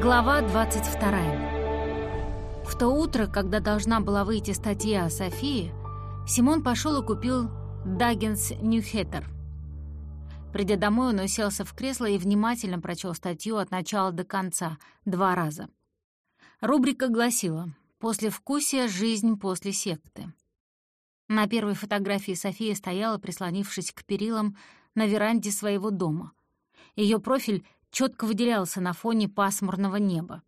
Глава 22. В то утро, когда должна была выйти статья о Софии, Симон пошел и купил «Даггинс Ньюхеттер». Придя домой, он уселся в кресло и внимательно прочел статью от начала до конца, два раза. Рубрика гласила «После вкусия жизнь после секты». На первой фотографии София стояла, прислонившись к перилам на веранде своего дома. Ее профиль четко выделялся на фоне пасмурного неба.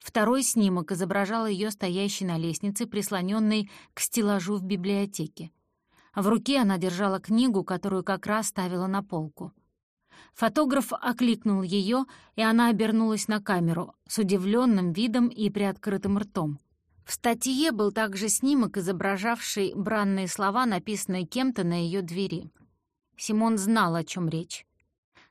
Второй снимок изображал ее стоящей на лестнице, прислоненной к стеллажу в библиотеке. В руке она держала книгу, которую как раз ставила на полку. Фотограф окликнул ее, и она обернулась на камеру с удивленным видом и приоткрытым ртом. В статье был также снимок, изображавший бранные слова, написанные кем-то на ее двери. Симон знал, о чем речь.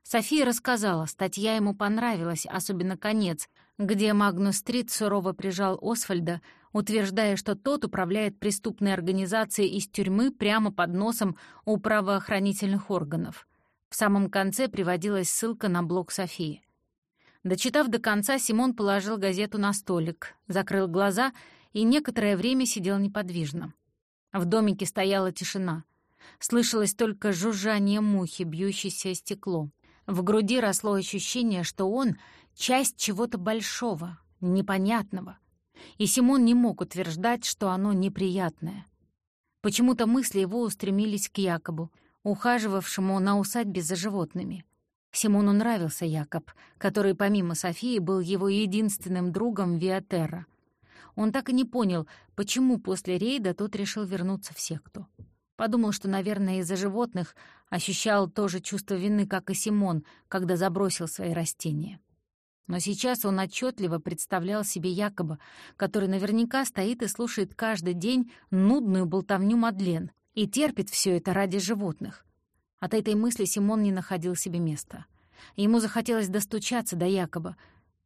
София рассказала, статья ему понравилась, особенно конец, где Магнус Стрит сурово прижал Освальда, утверждая, что тот управляет преступной организацией из тюрьмы прямо под носом у правоохранительных органов. В самом конце приводилась ссылка на блог Софии. Дочитав до конца, Симон положил газету на столик, закрыл глаза и некоторое время сидел неподвижно. В домике стояла тишина. Слышалось только жужжание мухи, бьющейся стекло. В груди росло ощущение, что он — часть чего-то большого, непонятного. И Симон не мог утверждать, что оно неприятное. Почему-то мысли его устремились к Якобу, ухаживавшему на усадьбе за животными. Симону нравился Якоб, который помимо Софии был его единственным другом Виатерра. Он так и не понял, почему после рейда тот решил вернуться в секту. Подумал, что, наверное, из-за животных ощущал то же чувство вины, как и Симон, когда забросил свои растения. Но сейчас он отчетливо представлял себе Якоба, который наверняка стоит и слушает каждый день нудную болтовню Мадлен и терпит все это ради животных. От этой мысли Симон не находил себе места. Ему захотелось достучаться до Якоба,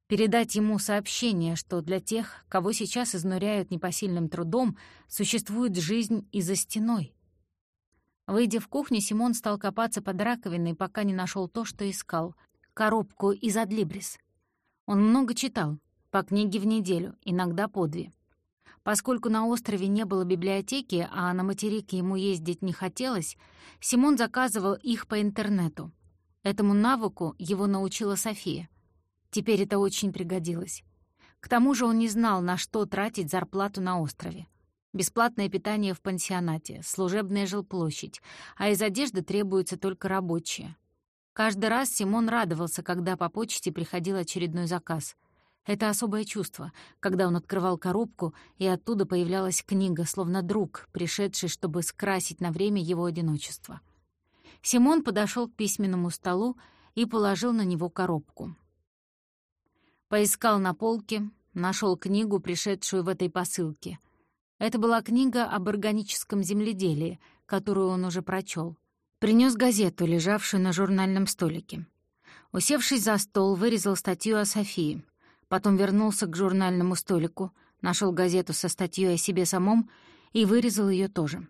передать ему сообщение, что для тех, кого сейчас изнуряют непосильным трудом, существует жизнь и за стеной. Выйдя в кухню, Симон стал копаться под раковиной, пока не нашел то, что искал — коробку из Адлибрис. Он много читал, по книге в неделю, иногда по две. Поскольку на острове не было библиотеки, а на материк ему ездить не хотелось, Симон заказывал их по интернету. Этому навыку его научила София. Теперь это очень пригодилось. К тому же он не знал, на что тратить зарплату на острове. Бесплатное питание в пансионате, служебная жилплощадь, а из одежды требуется только рабочие. Каждый раз Симон радовался, когда по почте приходил очередной заказ. Это особое чувство, когда он открывал коробку, и оттуда появлялась книга, словно друг, пришедший, чтобы скрасить на время его одиночества. Симон подошел к письменному столу и положил на него коробку. Поискал на полке, нашел книгу, пришедшую в этой посылке — это была книга об органическом земледелии, которую он уже прочел. Принес газету, лежавшую на журнальном столике. Усевшись за стол, вырезал статью о Софии. Потом вернулся к журнальному столику, нашел газету со статьей о себе самом и вырезал ее тоже.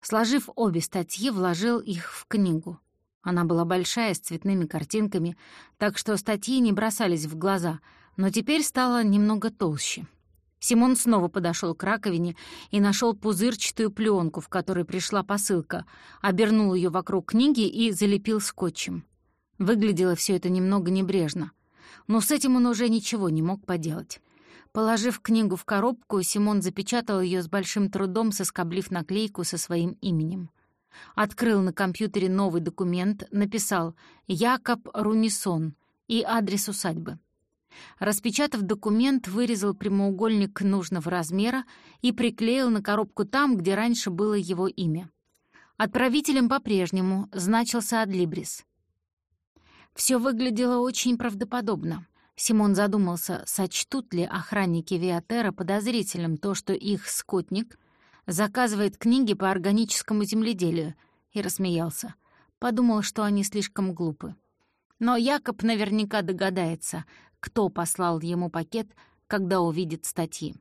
Сложив обе статьи, вложил их в книгу. Она была большая, с цветными картинками, так что статьи не бросались в глаза, но теперь стала немного толще. Симон снова подошел к раковине и нашел пузырчатую пленку, в которой пришла посылка, обернул ее вокруг книги и залепил скотчем. Выглядело все это немного небрежно. Но с этим он уже ничего не мог поделать. Положив книгу в коробку, Симон запечатал ее с большим трудом, соскоблив наклейку со своим именем. Открыл на компьютере новый документ, написал «Якоб Рунисон» и адрес усадьбы. Распечатав документ, вырезал прямоугольник нужного размера и приклеил на коробку там, где раньше было его имя. Отправителем по-прежнему значился Адлибрис. Все выглядело очень правдоподобно. Симон задумался, сочтут ли охранники Виатера подозрительным то, что их скотник заказывает книги по органическому земледелию, и рассмеялся. Подумал, что они слишком глупы. Но Якоб наверняка догадается, кто послал ему пакет, когда увидит статьи.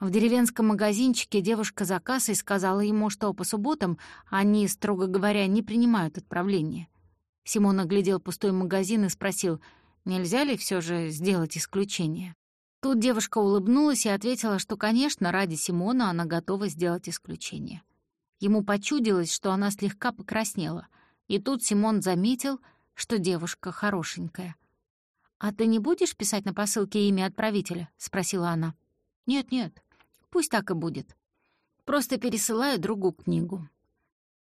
В деревенском магазинчике девушка за кассой сказала ему, что по субботам они, строго говоря, не принимают отправления. Симон оглядел пустой магазин и спросил, Нельзя ли все же сделать исключение? Тут девушка улыбнулась и ответила, что, конечно, ради Симона она готова сделать исключение. Ему почудилось, что она слегка покраснела, и тут Симон заметил, что девушка хорошенькая. «А ты не будешь писать на посылке имя отправителя?» — спросила она. «Нет-нет, пусть так и будет. Просто пересылаю другу книгу».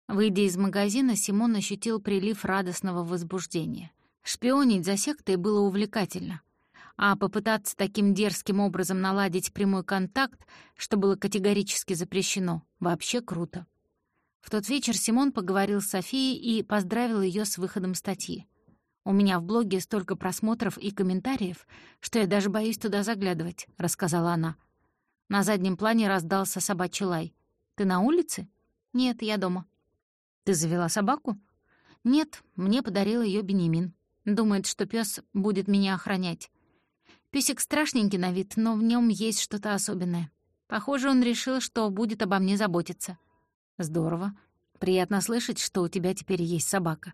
Выйдя из магазина, Симон ощутил прилив радостного возбуждения. Шпионить за сектой было увлекательно а попытаться таким дерзким образом наладить прямой контакт, что было категорически запрещено, вообще круто. В тот вечер Симон поговорил с Софией и поздравил ее с выходом статьи. «У меня в блоге столько просмотров и комментариев, что я даже боюсь туда заглядывать», — рассказала она. На заднем плане раздался собачий лай. «Ты на улице?» «Нет, я дома». «Ты завела собаку?» «Нет, мне подарил ее Бенемин. Думает, что пес будет меня охранять. Песик страшненький на вид, но в нем есть что-то особенное. Похоже, он решил, что будет обо мне заботиться. Здорово. Приятно слышать, что у тебя теперь есть собака.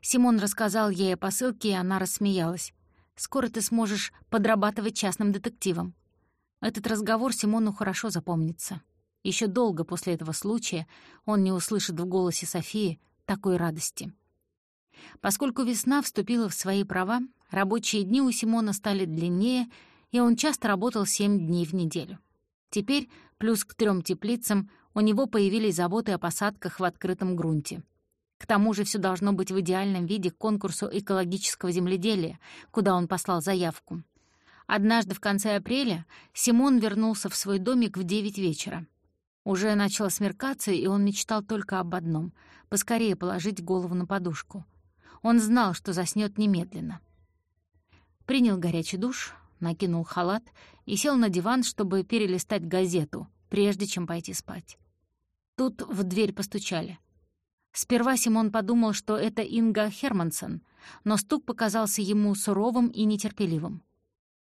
Симон рассказал ей о посылке, и она рассмеялась. «Скоро ты сможешь подрабатывать частным детективом». Этот разговор Симону хорошо запомнится. Еще долго после этого случая он не услышит в голосе Софии такой радости. Поскольку весна вступила в свои права, Рабочие дни у Симона стали длиннее, и он часто работал семь дней в неделю. Теперь, плюс к трем теплицам, у него появились заботы о посадках в открытом грунте. К тому же все должно быть в идеальном виде к конкурсу экологического земледелия, куда он послал заявку. Однажды в конце апреля Симон вернулся в свой домик в девять вечера. Уже начало смеркаться, и он мечтал только об одном — поскорее положить голову на подушку. Он знал, что заснёт немедленно — принял горячий душ, накинул халат и сел на диван, чтобы перелистать газету, прежде чем пойти спать. Тут в дверь постучали. Сперва Симон подумал, что это Инга Хермансон, но стук показался ему суровым и нетерпеливым.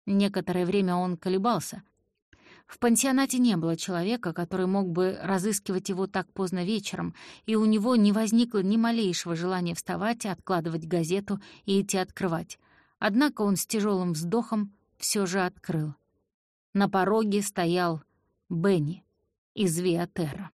Некоторое время он колебался. В пансионате не было человека, который мог бы разыскивать его так поздно вечером, и у него не возникло ни малейшего желания вставать, откладывать газету и идти открывать. Однако он с тяжелым вздохом все же открыл. На пороге стоял Бенни из Виатера.